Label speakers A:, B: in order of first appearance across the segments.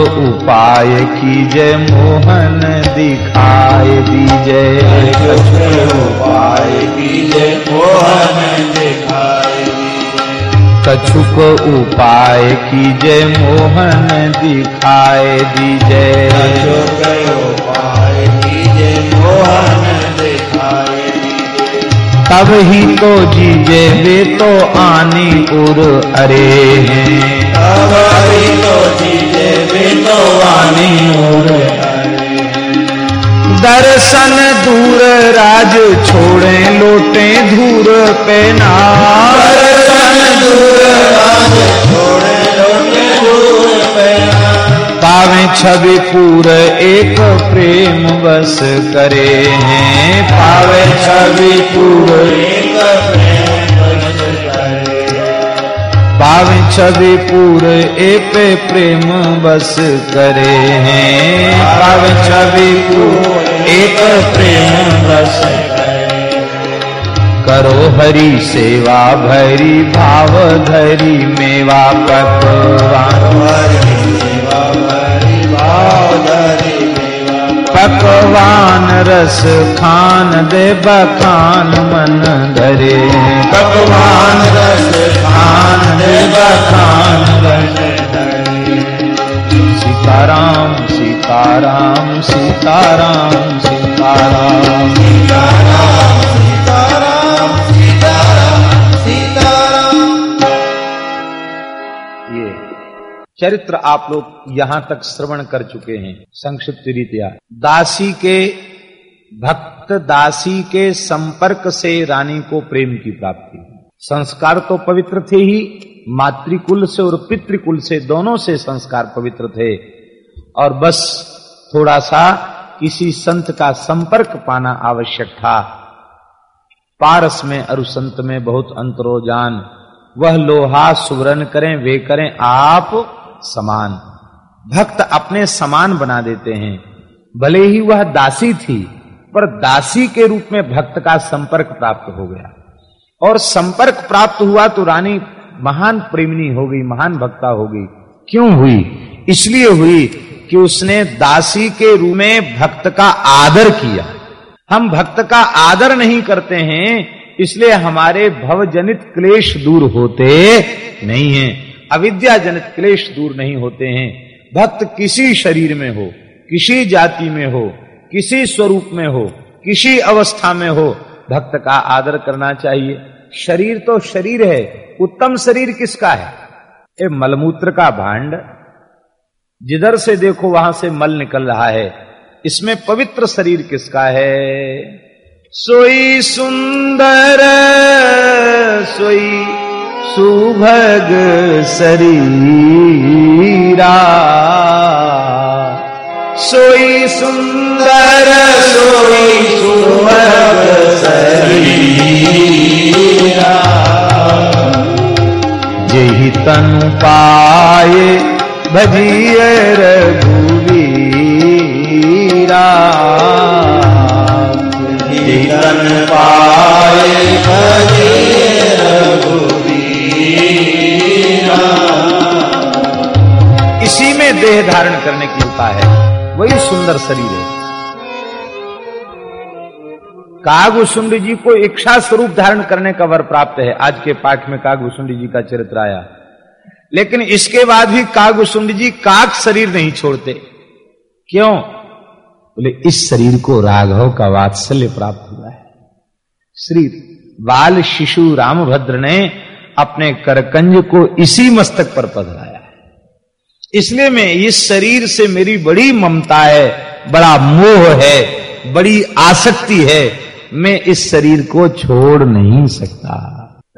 A: उपाय कीजय मोहन दिखाए दीजय
B: उपाय कीजय मोहन दिखाए दीजय
A: कछुक उपाय कीजय मोहन दिखाए दीजय
B: उपाय कीजय मोहन दिखाए
A: तब ही तो जीजे वे तो आनी उर अरे हैं।
B: तब हरि तो जीजे बिंदो वाणी और
A: दर्शन दूर राज छोड़े लोटे धूर पेना
B: दर्शन दूर राज छोड़े लोटे
A: पावे छवि पूर एक प्रेम बस करे हैं। पावे छवि पूर
B: एक
A: पावे छवि पूर एक प्रेम बस करे हैं। पावे छवि पूर एक प्रेम बस करो हरि सेवा, भरी भाव, धरी मेवा पकवान पकवान रस खान दे बखान मन धरे।
B: भगवान रस खान दे बखान धरे।
A: सीताराम सीताराम सीताराम सीताराम
B: सीताराम। सीताराम।
A: चरित्र आप लोग यहाँ तक श्रवण कर चुके हैं, संक्षिप्त रीतिया। दासी के भक्त, दासी के संपर्क से रानी को प्रेम की प्राप्ति। संस्कार तो पवित्र थे ही, मातृकुल से और पितृकुल से दोनों से संस्कार पवित्र थे। और बस थोड़ा सा किसी संत का संपर्क पाना आवश्यक था। पारस में, अरुसंत में बहुत अंतरो जान वह लोहा सुवरन करें, वे करें, आप समान। भक्त अपने समान बना देते हैं। भले ही वह दासी थी, पर दासी के रूप में भक्त का संपर्क प्राप्त हो गया। और संपर्क प्राप्त हुआ तो रानी महान प्रेमिनी हो गई, महान भक्ता हो गई। क्यों हुई? इसलिए हुई कि उसने दासी के रूप में भक्त का आदर किया। हम भक्त का आदर नहीं करते हैं, इसलिए हमारे भवजनित क्लेश दूर होते नहीं हैं। अविद्या जनित क्लेश दूर नहीं होते हैं। भक्त किसी शरीर में हो, किसी जाति में हो, किसी स्वरूप में हो, किसी अवस्था में हो, भक्त का आदर करना चाहिए। शरीर तो शरीर है, उत्तम शरीर किसका है? ये मलमूत्र का भांड। जिधर से देखो वहाँ से मल निकल रहा है। इसमें पवित्र शरीर किसका है? सोई सुंदर, सोई सुभग शरीरा सोई सुंदर सोई सुभग शरीरा यही तनु पाए भजिए रघुवीरा सुंदर शरीर है। कागुसुंड जी को इच्छा स्वरूप धारण करने का वर प्राप्त है। आज के पाठ में कागुसुंड जी का चरित्र आया। लेकिन इसके बाद भी कागुसुंड जी काक शरीर नहीं छोड़ते। क्यों? बोले, इस शरीर को राघव का वात्सल्य प्राप्त हुआ है। श्री बाल शिशु रामभद्र ने अपने करकंज को इसी मस्तक पर पधराया। इसलिए मैं इस शरीर से मेरी बड़ी ममता है, बड़ा मोह है, बड़ी आसक्ति है। मैं इस शरीर को छोड़ नहीं सकता।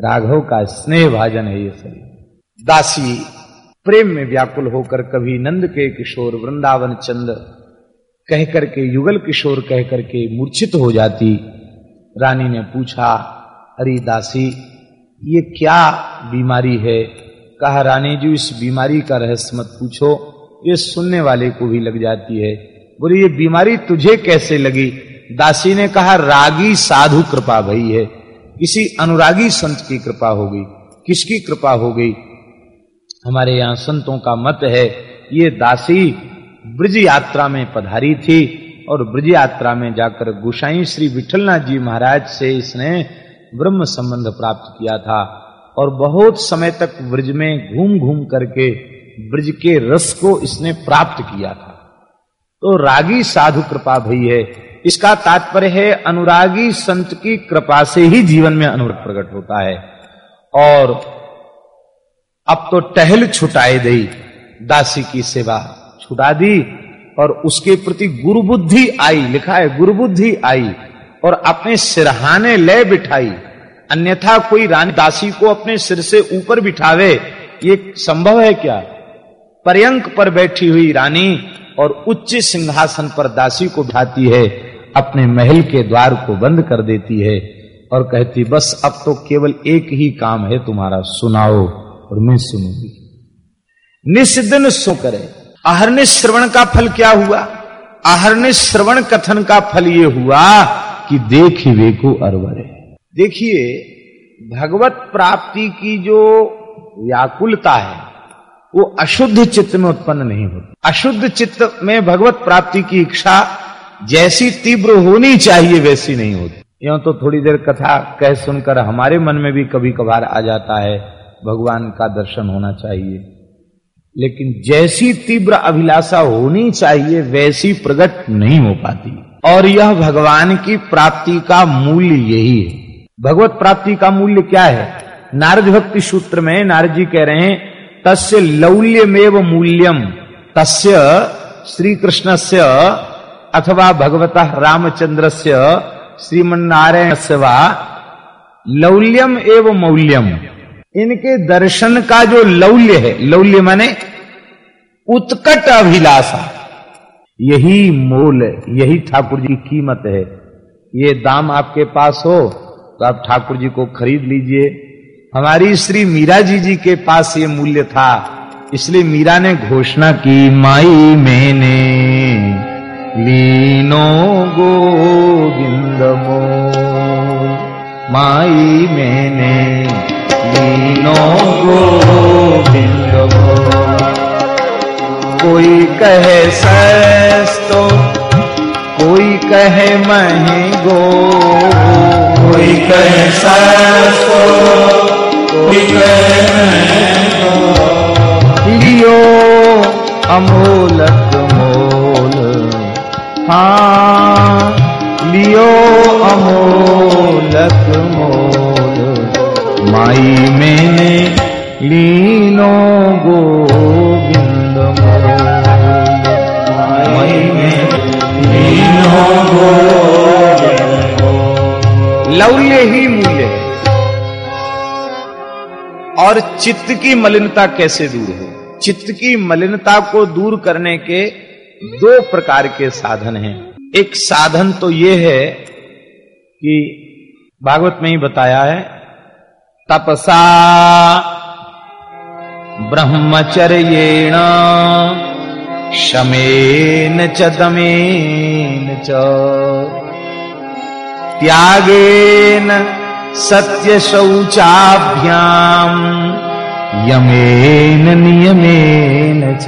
A: राघव का स्नेह भाजन है ये शरीर। दासी, प्रेम में व्याकुल होकर कभी नंद के किशोर वृंदावन चंद कह करके युगल किशोर कह करके मूर्छित हो जाती। रानी ने पूछा, अरे दासी, ये क्या बीमारी है? कहा, रानी जी, इस बीमारी का रहस्य मत पूछो। ये सुनने वाले को भी लग जाती है। बोले, ये बीमारी तुझे कैसे लगी? दासी ने कहा, रागी साधु कृपा भई है। किसी अनुरागी संत की कृपा हो गई। किसकी कृपा हो गई? हमारे यहाँ संतों का मत है। ये दासी ब्रज यात्रा में पधारी थी और ब्रज यात्रा में जाकर गुसाई श्री विठलनाथ जी महाराज से इसने ब्रह्म संबंध प्राप्त किया था। और बहुत समय तक ब्रज में घूम घूम करके ब्रज के रस को इसने प्राप्त किया था। तो रागी साधु कृपा भई है। इसका तात्पर्य है, अनुरागी संत की कृपा से ही जीवन में अनुराग प्रकट होता है। और अब तो टहल छुटाए दी, दासी की सेवा छुटा दी, और उसके प्रति गुरु बुद्धि आई, लिखा है गुरु बुद्धि आई, और अपने सिरहाने ले बिठाई। अन्यथा कोई रानी दासी को अपने सिर से ऊपर बिठावे, ये संभव है क्या? पर्यंक पर बैठी हुई रानी और उच्च सिंहासन पर दासी को बिठाती है, अपने महल के द्वार को बंद कर देती है और कहती, बस अब तो केवल एक ही काम है तुम्हारा, सुनाओ और मैं सुनूँगी। निस्दिन सो करे। आहरने श्रवण का फल क्या हुआ? आहरने श्रवण कथन का फल ये हुआ कि देख वे को अरवर। है देखिए, भगवत प्राप्ति की जो व्याकुलता है, वो अशुद्ध चित्त में उत्पन्न नहीं होती। अशुद्ध चित्त में भगवत प्राप्ति की इच्छा जैसी तीव्र होनी चाहिए, वैसी नहीं होती। यो तो थोड़ी देर कथा कह सुनकर हमारे मन में भी कभी कभार आ जाता है, भगवान का दर्शन होना चाहिए। लेकिन जैसी तीव्र अभिलाषा होनी चाहिए, वैसी प्रकट नहीं हो पाती। और यह भगवान की प्राप्ति का मूल्य यही है। भगवत प्राप्ति का मूल्य क्या है? नारद भक्ति सूत्र में नारद जी कह रहे हैं, तस्य लौल्यमेव मूल्यम, तस्य श्री कृष्ण से अथवा भगवता रामचंद्र से श्रीमन्नारायण से वा लौल्यम एवं मौल्यम। इनके दर्शन का जो लौल्य है, लौल्य माने उत्कट अभिलाषा। यही मोल, यही ठाकुर जी की कीमत है। ये दाम आपके पास हो तो आप ठाकुर जी को खरीद लीजिए। हमारी श्री मीरा जी जी के पास ये मूल्य था। इसलिए मीरा ने घोषणा की, माई मैंने लीनो गोविंद मो माई मैंने लीनो गोविंद मो कोई कहे सस्तो, कोई कहे महंगो लियो अमोलक मोल हाँ लियो अमोलक मोल माई मैंने लीनो गोविंद मोल। लौल्य ही मूल्य है और चित्त की मलिनता कैसे दूर हो? चित्त की मलिनता को दूर करने के दो प्रकार के साधन हैं। एक साधन तो ये है कि भागवत में ही बताया है, तपसा ब्रह्मचर्येण शमेन च दमेन च। त्यागेन सत्य शौचाभ्याम यमेन नियमेन च।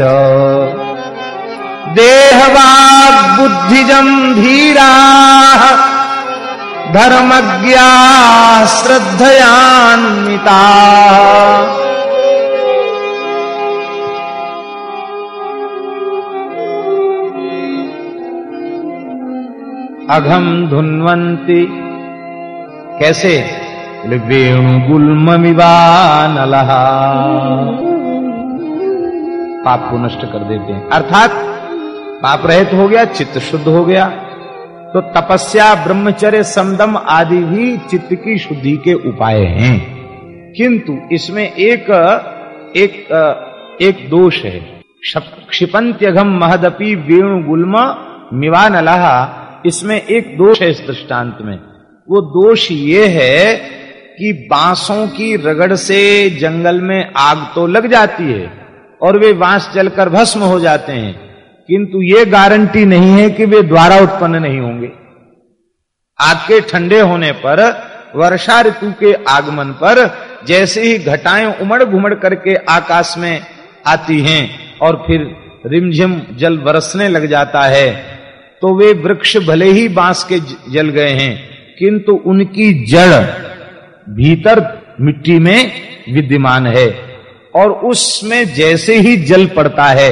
A: देहवाग बुद्धिजम धीरा धर्मज्ञा श्रद्धयान्विता। अघम धुन्वंती कैसे? बोले वेणु गुलमिवानलहा पाप को नष्ट कर देते हैं। अर्थात, पाप रहित हो गया, चित्त शुद्ध हो गया। तो तपस्या, ब्रह्मचर्य, समदम आदि भी चित्त की शुद्धि के उपाय हैं। किंतु इसमें एक एक एक दोष है। क्षिपंत्यघम महदपि वेणु गुल्म मिवानलहा इसमें एक दोष है इस दृष्टांत में। वो दोष ये है कि बांसों की रगड़ से जंगल में आग तो लग जाती है और वे बाँस जलकर भस्म हो जाते हैं, किंतु ये गारंटी नहीं है कि वे द्वारा उत्पन्न नहीं होंगे। आग के ठंडे होने पर, वर्षा ऋतु के आगमन पर जैसे ही घटाएँ उमड़ घुमड़ करके आकाश में आती हैं और फिर रिमझिम जल बरसने लग जाता है तो वे वृक्ष भले ही बाँस के जल गए हैं, किंतु उनकी जड़ भीतर मिट्टी में विद्यमान है और उसमें जैसे ही जल पड़ता है,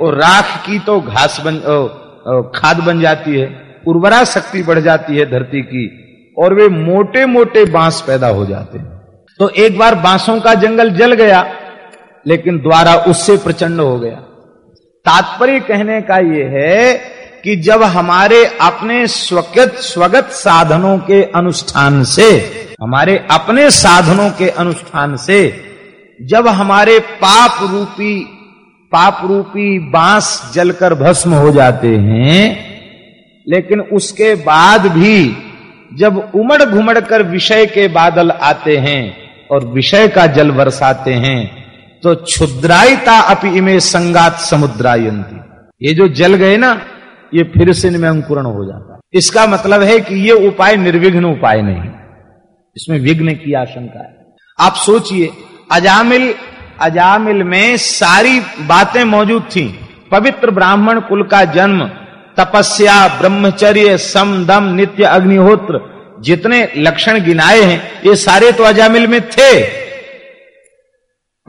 A: वो राख की तो घास बन खाद बन जाती है, उर्वरा शक्ति बढ़ जाती है धरती की, और वे मोटे मोटे बाँस पैदा हो जाते हैं। तो एक बार बांसों का जंगल जल गया, लेकिन द्वारा उससे प्रचंड हो गया। तात्पर्य कहने का यह है कि जब हमारे अपने स्वगत स्वगत साधनों के अनुष्ठान से, हमारे अपने साधनों के अनुष्ठान से, जब हमारे पाप रूपी पाप रूपी बाँस जलकर भस्म हो जाते हैं, लेकिन उसके बाद भी जब उमड़ घुमड़ कर विषय के बादल आते हैं और विषय का जल बरसाते हैं तो क्षुद्रायता अपि इमे संगात समुद्रायंती। ये जो जल गए ना ये फिर से इनमें अंकुरण हो जाता है। इसका मतलब है कि ये उपाय निर्विघ्न उपाय नहीं इसमें विघ्न की आशंका है। आप सोचिए, अजामिल अजामिल में सारी बातें मौजूद थी। पवित्र ब्राह्मण कुल का जन्म, तपस्या, ब्रह्मचर्य, सम, दम, नित्य अग्निहोत्र, जितने लक्षण गिनाए हैं, ये सारे तो अजामिल में थे।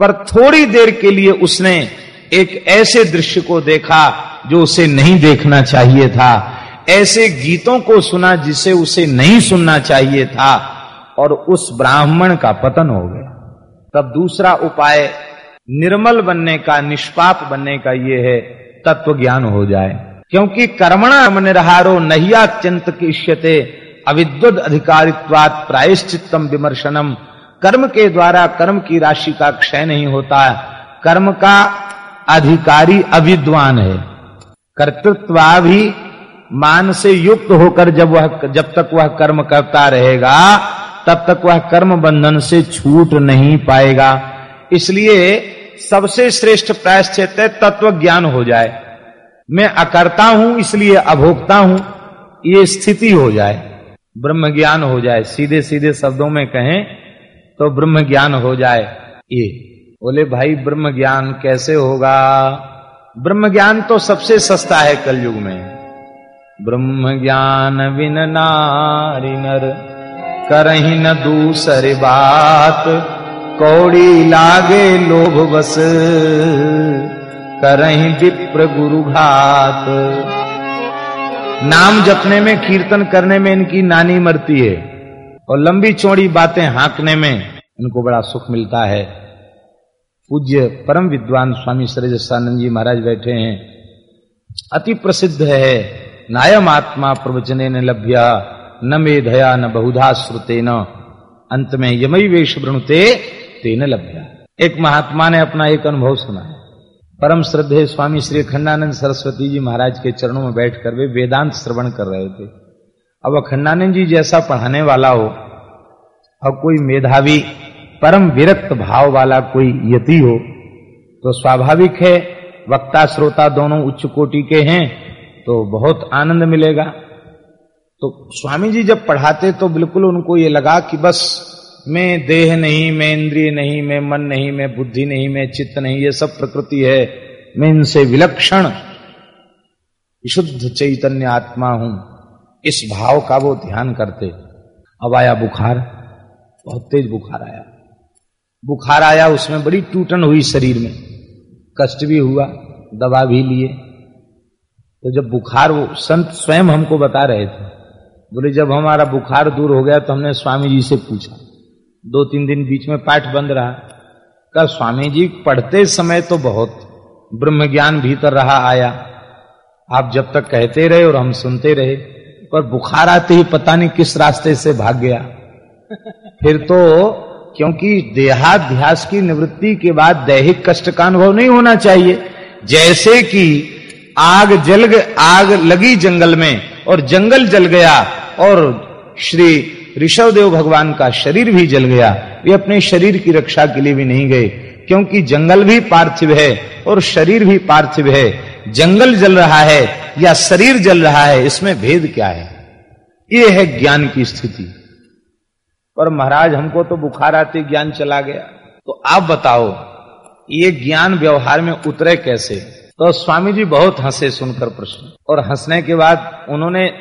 A: पर थोड़ी देर के लिए उसने एक ऐसे दृश्य को देखा जो उसे नहीं देखना चाहिए था। ऐसे गीतों को सुना जिसे उसे नहीं सुनना चाहिए था। और उस ब्राह्मण का पतन हो गया। तब दूसरा उपाय, निर्मल बनने का, निष्पाप बनने का यह है तत्व ज्ञान हो जाए। क्योंकि कर्मणा मन निरहारो नहिया चिंत किष्यते, अविद्वद अधिकारित्वात प्रायश्चितम विमर्शनम। कर्म के द्वारा कर्म की राशि का क्षय नहीं होता। कर्म का अधिकारी अविद्वान है। कर्तृत्वा भी मान से युक्त होकर जब वह, जब तक वह कर्म करता रहेगा, तब तक वह कर्म बंधन से छूट नहीं पाएगा। इसलिए सबसे श्रेष्ठ प्रायश्चित तत्व ज्ञान हो जाए। मैं अकर्ता हूँ, इसलिए अभोक्ता हूँ, ये स्थिति हो जाए। ब्रह्म ज्ञान हो जाए। सीधे सीधे शब्दों में कहें तो ब्रह्म ज्ञान हो जाए। ये। बोले, भाई ब्रह्म ज्ञान कैसे होगा? ब्रह्म ज्ञान तो सबसे सस्ता है कलयुग में। ब्रह्म ज्ञान विन नारी नर, करही न दूसरी बात। कौड़ी लागे लोभ बस, करही विप्र गुरु घात। नाम जपने में, कीर्तन करने में इनकी नानी मरती है, और लंबी चौड़ी बातें हाँकने में इनको बड़ा सुख मिलता है। पूज्य परम विद्वान स्वामी सरजसानंद जी महाराज बैठे हैं। अति प्रसिद्ध है, नायम आत्मा प्रवचने न लभ्य, न मेधया न बहुधा श्रुते न। अंत में यमई वेश वृणुते तेन लभ्या। एक महात्मा ने अपना एक अनुभव सुना है। परम श्रद्धे स्वामी श्री खंडानंद सरस्वती जी महाराज के चरणों में बैठकर वे वेदांत श्रवण कर रहे थे। अब अखंडानंद जी जैसा पढ़ाने वाला हो और कोई मेधावी परम विरक्त भाव वाला कोई यति हो तो स्वाभाविक है, वक्ता श्रोता दोनों उच्च कोटि के हैं तो बहुत आनंद मिलेगा। तो स्वामी जी जब पढ़ाते तो बिल्कुल उनको ये लगा कि बस, मैं देह नहीं, मैं इंद्रिय नहीं, मैं मन नहीं, मैं बुद्धि नहीं, मैं चित्त नहीं, ये सब प्रकृति है, मैं इनसे विलक्षण, विशुद्ध चैतन्य आत्मा हूँ। इस भाव का वो ध्यान करते। अब आया बुखार, बहुत तेज बुखार आया। बुखार आया, उसमें बड़ी टूटन हुई शरीर में। कष्ट भी हुआ, दवा भी लिए। तो जब बुखार, वो संत स्वयं हमको बता रहे थे। बोले, जब हमारा बुखार दूर हो गया तो हमने स्वामी जी से पूछा। दो तीन दिन बीच में पाठ बंद रहा। का स्वामी जी, पढ़ते समय तो बहुत ब्रह्म ज्ञान भीतर रहा, आया। आप जब तक कहते रहे और हम सुनते रहे, पर बुखार आते ही पता नहीं किस रास्ते से भाग गया। फिर तो क्योंकि देहाध्यास की निवृत्ति के बाद दैहिक कष्ट का अनुभव नहीं होना चाहिए। जैसे कि आग जल आग लगी जंगल में और जंगल जल गया और श्री ऋषभदेव भगवान का शरीर भी जल गया, वे अपने शरीर की रक्षा के लिए भी नहीं गए। क्योंकि जंगल भी पार्थिव है और शरीर भी पार्थिव है। जंगल जल रहा है या शरीर जल रहा है, इसमें भेद क्या है? यह है ज्ञान की स्थिति। पर महाराज, हमको तो बुखार आते ज्ञान चला गया। तो आप बताओ, ये ज्ञान व्यवहार में उतरे कैसे? तो स्वामी जी बहुत हंसे सुनकर प्रश्न। और हंसने के बाद उन्होंने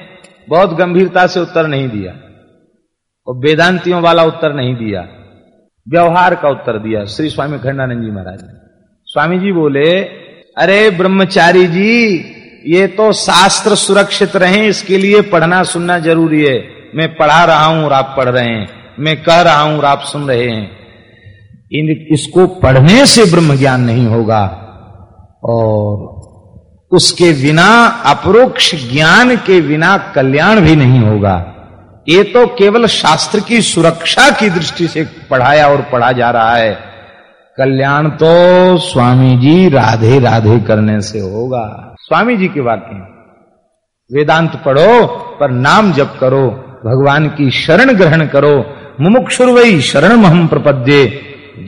A: बहुत गंभीरता से उत्तर नहीं दिया। और वेदांतियों वाला उत्तर नहीं दिया। व्यवहार का उत्तर दिया, श्री स्वामी खंडानंद जी महाराज ने। स्वामी जी बोले, अरे ब्रह्मचारी जी, ये तो शास्त्र सुरक्षित रहे, इसके लिए पढ़ना सुनना ज़रूरी है। मैं पढ़ा रहा हूँ और आप पढ़ रहे हैं। मैं कह रहा हूँ और आप सुन रहे हैं, इन इसको पढ़ने से ब्रह्म ज्ञान नहीं होगा और उसके बिना, अपरोक्ष ज्ञान के बिना कल्याण भी नहीं होगा। ये तो केवल शास्त्र की सुरक्षा की दृष्टि से पढ़ाया और पढ़ा जा रहा है। कल्याण तो स्वामी जी राधे राधे करने से होगा। स्वामी जी के वाक्य वेदांत पढ़ो, पर नाम जप करो, भगवान की शरण ग्रहण करो मुमुक्षुर्वई शरण महम प्रपद्ये।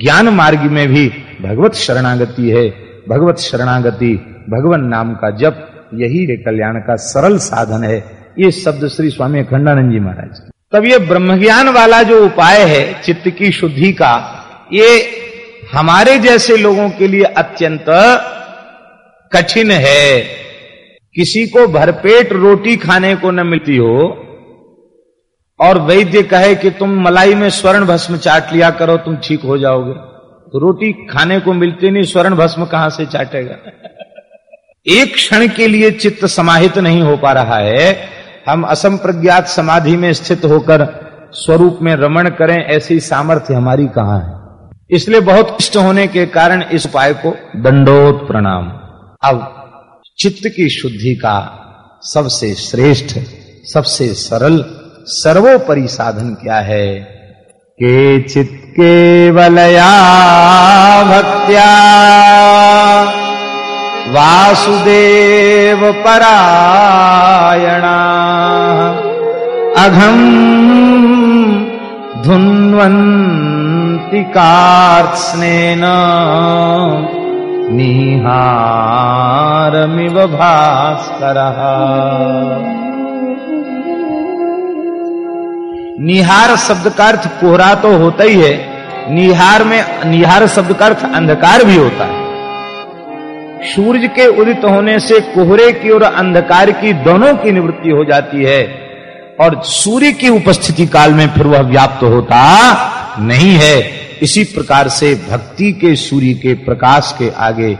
A: ज्ञान मार्ग में भी भगवत शरणागति है। भगवत शरणागति, भगवान नाम का जप, यही कल्याण का सरल साधन है। ये शब्द श्री स्वामी अखंडानंद जी महाराज। तब ये ब्रह्म ज्ञान वाला जो उपाय है, चित्त की शुद्धि का, ये हमारे जैसे लोगों के लिए अत्यंत कठिन है। किसी को भरपेट रोटी खाने को न मिलती हो और वैद्य कहे कि तुम मलाई में स्वर्ण भस्म चाट लिया करो, तुम ठीक हो जाओगे। तो रोटी खाने को मिलती नहीं, स्वर्ण भस्म कहाँ से चाटेगा? एक क्षण के लिए चित्त समाहित नहीं हो पा रहा है। हम असम प्रज्ञात समाधि में स्थित होकर स्वरूप में रमण करें, ऐसी सामर्थ्य हमारी कहाँ है। इसलिए बहुत इष्ट होने के कारण इस उपाय को दंडोत प्रणाम। अब चित्त की शुद्धि का सबसे श्रेष्ठ, सबसे सरल सर्वोपरि साधन क्या है? के चित केवलया भक्त्या। वासुदेव परायणा। अघम धुन्वन्ति कार्त्स्नेन निहारमिव भास्करः। निहार शब्द का अर्थ कोहरा तो होता ही है। निहार में, निहार शब्द का अर्थ अंधकार भी होता है। सूर्य के उदित होने से कोहरे की और अंधकार की दोनों की निवृत्ति हो जाती है और सूर्य की उपस्थिति काल में फिर वह व्याप्त होता नहीं है। इसी प्रकार से भक्ति के, सूर्य के, प्रकाश के आगे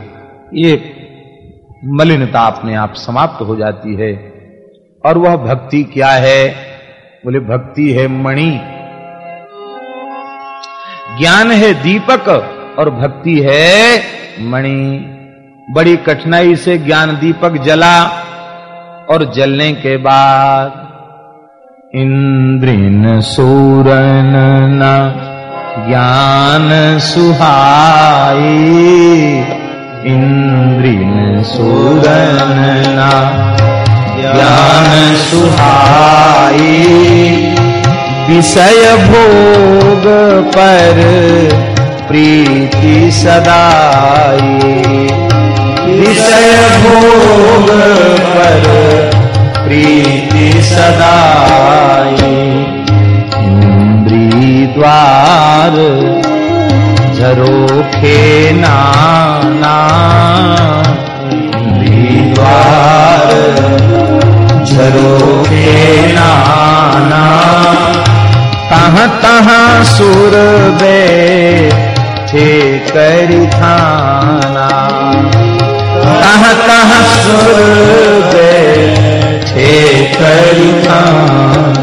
A: ये मलिनता अपने आप समाप्त हो जाती है। और वह भक्ति क्या है? बोले, भक्ति है मणि। ज्ञान है दीपक और भक्ति है मणि। बड़ी कठिनाई से ज्ञान दीपक जला और जलने के बाद इंद्रिन सूरन न ज्ञान सुहाई। इंद्रिन सूरन न ज्ञान सुहाई। विषय भोग पर प्रीति सदाई। विषय भोग पर प्रीति सदाई। इंद्री द्वार झरोखे नाना। इंद्री द्वार झरोखे नाना तहाँ सुर बे करी थाना। तहाँ तहाँ सुर बैठे करिखान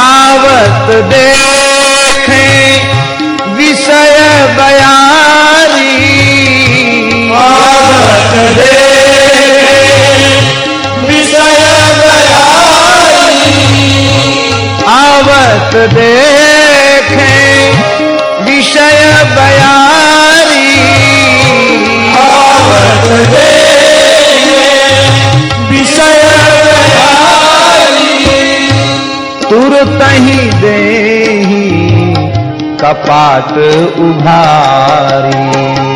A: आवत देखे विषय बयारी देखे विषय बयारी। आवत विषय तुरत ही दे कपाट उभारी।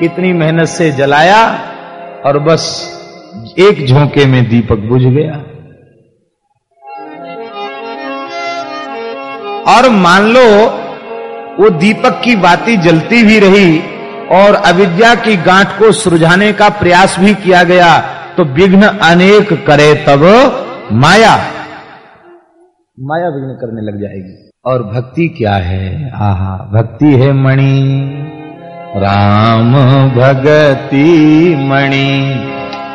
A: कितनी मेहनत से जलाया और बस एक झोंके में दीपक बुझ गया। और मान लो, वो दीपक की बाती जलती भी रही और अविद्या की गांठ को सुलझाने का प्रयास भी किया गया तो विघ्न अनेक करे तब माया। माया विघ्न करने लग जाएगी। और भक्ति क्या है? आहा, भक्ति है मणि। राम भगति मणि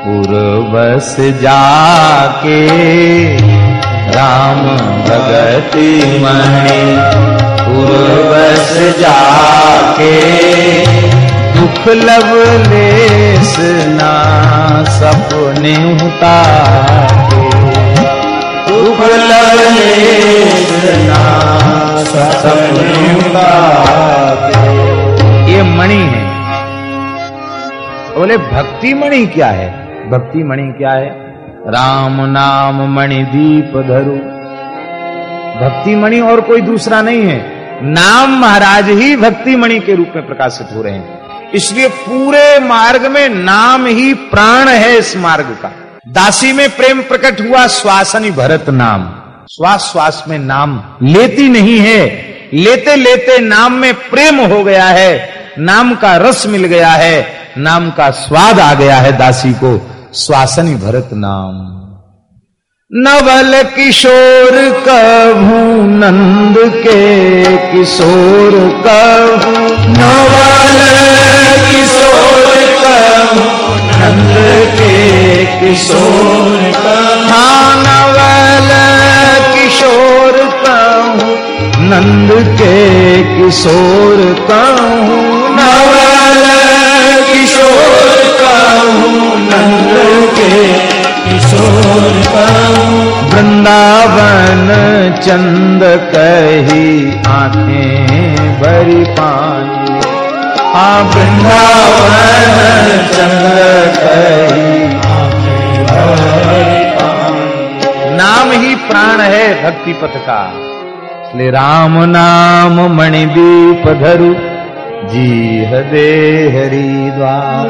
A: पूर्वस जाके। राम भगति मणि पूर्वस जाके। दुख लवलेस ना सपने उतारे। दुख लवलेस ना सपने उतारे। मणि है। बोले भक्ति मणि क्या है? भक्ति मणि क्या है? राम नाम मणि दीप धरु। भक्ति मणि और कोई दूसरा नहीं है? नाम महाराज ही भक्ति मणि के रूप में प्रकाशित हो रहे हैं। इसलिए पूरे मार्ग में नाम ही प्राण है इस मार्ग का। दासी में प्रेम प्रकट हुआ, श्वासनी भरत नाम। श्वास श्वास में नाम लेती नहीं है। लेते लेते नाम में प्रेम हो गया है। नाम का रस मिल गया है नाम का स्वाद आ गया है दासी को श्वासनी भरत नाम। नवल किशोर कभू नंद के किशोर कभू। नवल किशोर कभू नंद के किशोर हाँ नवल किशोर कहूँ नंद के किशोर कहूँ वृंदावन चंद कही आँखें भरी पानी हाँ वृंदावन चंद कही नाम ही प्राण है भक्ति पथ का। इसलिए राम नाम मणिदीप धरु। जी हदे हरिद्वार।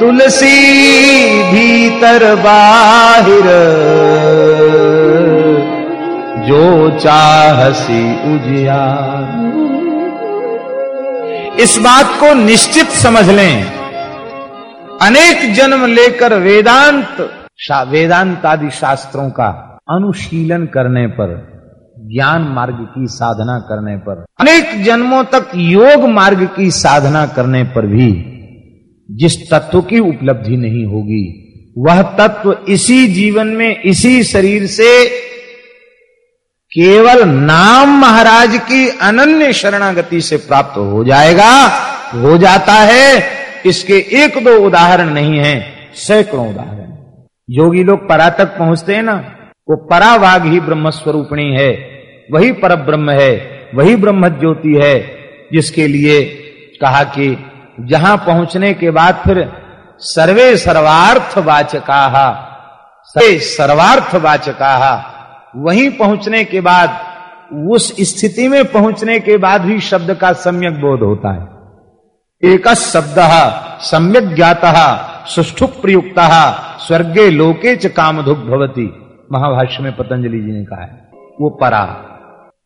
A: तुलसी भीतर बाहिर। जो चाहसी उजियार। इस बात को निश्चित समझ लें। अनेक जन्म लेकर वेदांत वेदांत आदि शास्त्रों का अनुशीलन करने पर ज्ञान मार्ग की साधना करने पर, अनेक जन्मों तक योग मार्ग की साधना करने पर भी जिस तत्व की उपलब्धि नहीं होगी, वह तत्व इसी जीवन में, इसी शरीर से केवल नाम महाराज की अनन्य शरणागति से प्राप्त हो जाएगा, हो जाता है। इसके एक दो उदाहरण नहीं है, सैकड़ों उदाहरण। योगी लोग परा तक पहुँचते हैं ना, वो परावाग ही ब्रह्मस्वरूपणी है। वही पर ब्रह्म है, वही ब्रह्म ज्योति है, जिसके लिए कहा कि जहाँ पहुँचने के बाद फिर सर्वे सर्वार्थ वाचका सर्वे सर्वार्थ वाचका वहीं पहुँचने के बाद, उस स्थिति में पहुँचने के बाद भी शब्द का सम्यक बोध होता है। एक शब्द सम्यक ज्ञात सुष्ठु प्रयुक्त, स्वर्गे लोके च कामधुक भवती। महाभाष्य में पतंजलि जी ने कहा है, वो परा।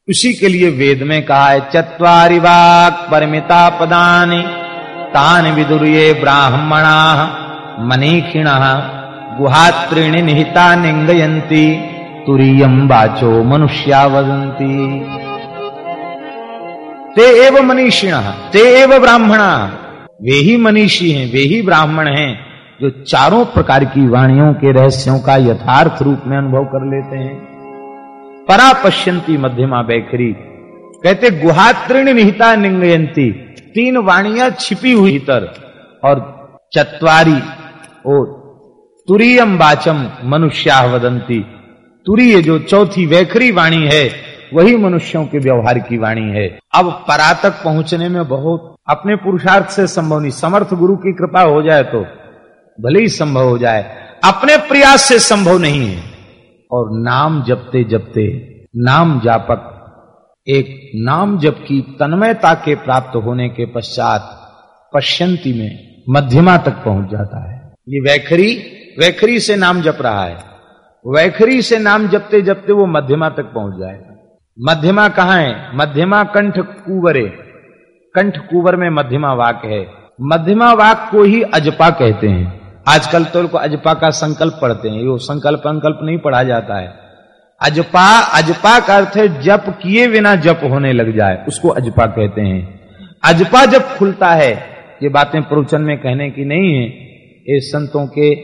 A: उसी के लिए वेद में कहा है चतवारि वाक परमिता पदानी, तान विदुर्ये ब्राह्मणा मनीखिण गुहात्रीणि निहिता निंगयंती तुरीयम बाचो मनुष्या वदंती ते एव मनीषिण, ते एव ब्राह्मणा। वे ही मनीषी हैं, वे ही ब्राह्मण हैं, जो चारों प्रकार की वाणियों के रहस्यों का यथार्थ रूप में अनुभव कर लेते हैं। परा पश्यंती मध्यमा बैखरी। कहते, गुहात्रिण निहिता निंगयंती तीन वाणियाँ छिपी हुई तर, और चतवारी, ओ तुरीयम बाचम मनुष्या वदंती तुरीय जो चौथी वैखरी वाणी है, वही मनुष्यों के व्यवहार की वाणी है। अब परा तक पहुँचने में बहुत, अपने पुरुषार्थ से संभव नहीं। समर्थ गुरु की कृपा हो जाए तो भले ही संभव हो जाए, अपने प्रयास से संभव नहीं है। और नाम जपते जपते, नाम जापक। एक नाम जप की तन्मयता के प्राप्त होने के पश्चात पश्यंती में मध्यमा तक पहुँच जाता है। ये वैखरी वैखरी से नाम जप रहा है। वैखरी से नाम जपते जपते वो मध्यमा तक पहुँच जाएगा। मध्यमा कहाँ है? मध्यमा कंठ कुवरे। कंठ कुवर में मध्यमा वाक है। मध्यमा वाक को ही अजपा कहते हैं। आजकल तो को अजपा का संकल्प पढ़ते हैं। यो संकल्प अंकल्प नहीं पढ़ा जाता है। अजपा अजपा का अर्थ है जप किए बिना जप होने लग जाए, उसको अजपा कहते हैं। अजपा जब खुलता है, ये बातें प्रवचन में कहने की नहीं है, ये संतों के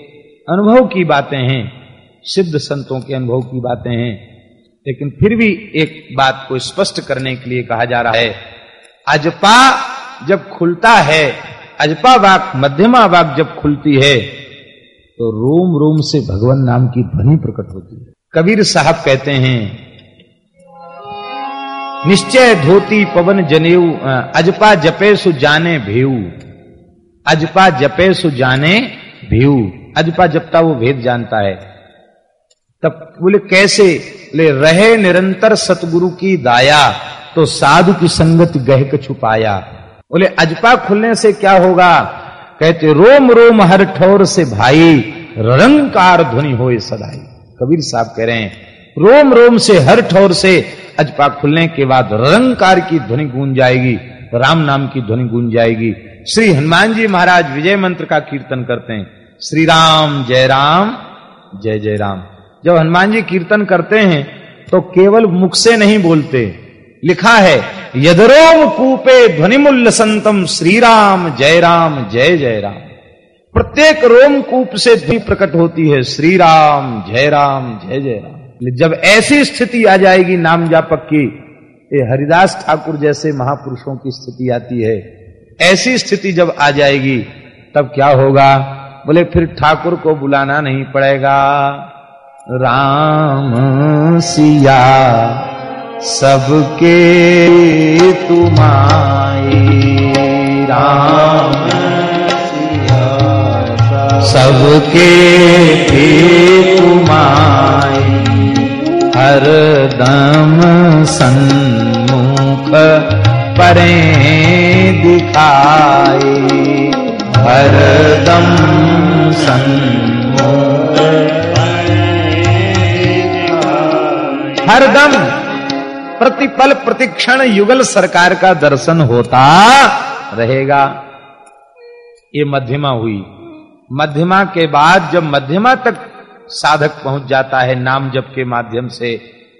A: अनुभव की बातें हैं, सिद्ध संतों के अनुभव की बातें हैं, लेकिन फिर भी एक बात को स्पष्ट करने के लिए कहा जा रहा है। अजपा जब खुलता है अजपा वाक, मध्यमा वाक जब खुलती है तो रोम रोम से भगवान नाम की ध्वनि प्रकट होती है। कबीर साहब कहते हैं, निश्चय धोती पवन जनेऊ अजपा जपे सु जाने भेऊ। अजपा जपे सु जाने भेऊ। अजपा जपता वो भेद जानता है। तब बोले, कैसे? ले, रहे निरंतर सतगुरु की दाया तो साधु की संगत गहक छुपाया। बोले, अजपा खुलने से क्या होगा? कहते, रोम रोम हर ठोर से भाई, रंकार ध्वनि हो सदाई। कबीर साहब कह रहे हैं, रोम रोम से हर ठोर से अजपा खुलने के बाद रंकार की ध्वनि गूंज जाएगी, राम नाम की ध्वनि गूंज जाएगी। श्री हनुमान जी महाराज विजय मंत्र का कीर्तन करते हैं। श्री राम, जय राम, जय जय राम। जब हनुमान जी कीर्तन करते हैं तो केवल मुख से नहीं बोलते। लिखा है यदरोम कूपे ध्वनिमुल्ल संतम श्री राम जय राम जय जय राम प्रत्येक रोम कूप से ध्वनि प्रकट होती है श्री राम जय राम जय जय राम जब ऐसी स्थिति आ जाएगी नाम जापक की, ये हरिदास ठाकुर जैसे महापुरुषों की स्थिति आती है। ऐसी स्थिति जब आ जाएगी, तब क्या होगा? बोले, फिर ठाकुर को बुलाना नहीं पड़ेगा। राम सिया सबके तुम्हारी राम। सबके तुम्हारी हर दम सन्मुख परे दिखाए। हर दम सन्मुख हर दम प्रतिपल प्रतिक्षण युगल सरकार का दर्शन होता रहेगा। ये मध्यमा हुई। मध्यमा के बाद जब मध्यमा तक साधक पहुँच जाता है नाम जप के माध्यम से,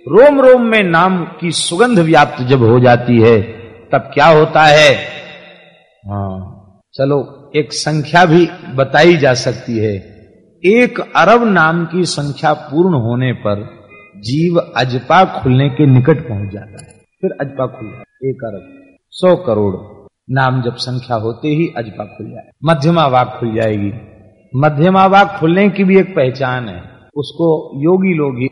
A: रोम रोम में नाम की सुगंध व्याप्त जब हो जाती है, तब क्या होता है? हाँ चलो, एक संख्या भी बताई जा सकती है। एक अरब नाम की संख्या पूर्ण होने पर जीव अजपा खुलने के निकट पहुँच जाता है। फिर अजपा खुल जाए एक अरब, सौ करोड़। नाम जब संख्या होते ही अजपा खुल जाए। मध्यमा वाक खुल जाएगी। मध्यमा वाक खुलने की भी एक पहचान है। उसको योगी लोग ही